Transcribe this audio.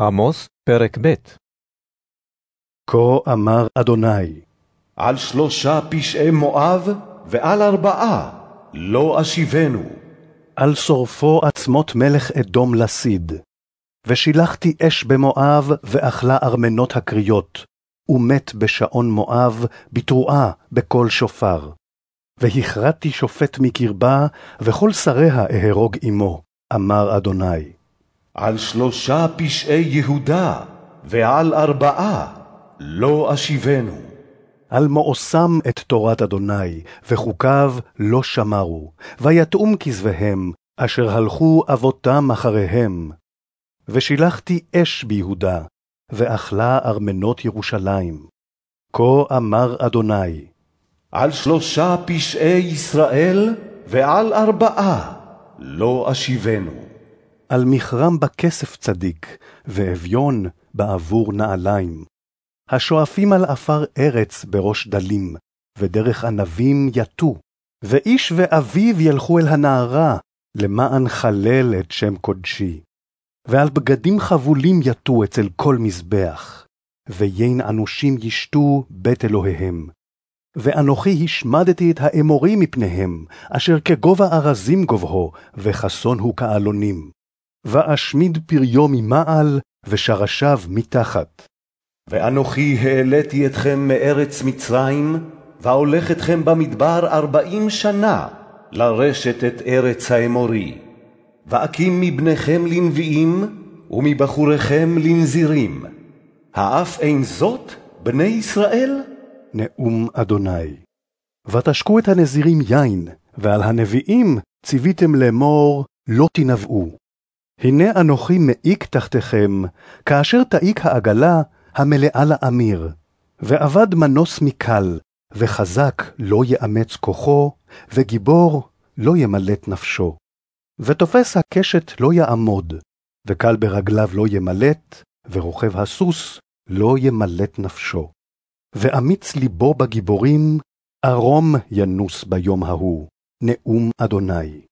עמוס, פרק ב' כה אמר אדוני, על שלושה פשעי מואב ועל ארבעה לא אשיבנו. על שורפו עצמות מלך אדום לסיד. ושילחתי אש במואב, ואכלה ארמנות הקריות, ומת בשעון מואב, בתרועה, בקול שופר. והכרעתי שופט מקרבה, וכל שריה אהרוג עמו, אמר אדוני. על שלושה פשעי יהודה ועל ארבעה לא אשיבנו. על מאוסם את תורת אדוני, וחוקיו לא שמרו, ויתאום כזביהם, אשר הלכו אבותם אחריהם. ושילחתי אש ביהודה, ואכלה ארמנות ירושלים. כה אמר אדוני, על שלושה פשעי ישראל ועל ארבעה לא אשיבנו. על מכרם בכסף צדיק, ואביון בעבור נעליים. השואפים על עפר ארץ בראש דלים, ודרך ענבים יטו. ואיש ואביו ילכו אל הנערה, למען חלל את שם קודשי. ועל בגדים חבולים יטו אצל כל מזבח, ויין אנושים ישתו בית אלוהיהם. ואנוכי השמדתי את האמורים מפניהם, אשר כגובה ארזים גובהו, וחסון הוא כעלונים. ואשמיד פריו ממעל, ושרשיו מתחת. ואנוכי העליתי אתכם מארץ מצרים, והולך אתכם במדבר ארבעים שנה, לרשת את ארץ האמורי. ואקים מבניכם לנביאים, ומבחוריכם לנזירים. האף אין זאת, בני ישראל? נאום אדוני. ותשקו את הנזירים יין, ועל הנביאים ציוויתם לאמור, לא תנבאו. הנה אנוכי מעיק תחתיכם, כאשר תעיק העגלה המלאה לאמיר. ואבד מנוס מקל, וחזק לא יאמץ כוחו, וגיבור לא ימלט נפשו. ותופס הקשת לא יעמוד, וקל ברגליו לא ימלט, ורוכב הסוס לא ימלט נפשו. ואמיץ ליבו בגיבורים, ערום ינוס ביום ההוא, נאום אדוני.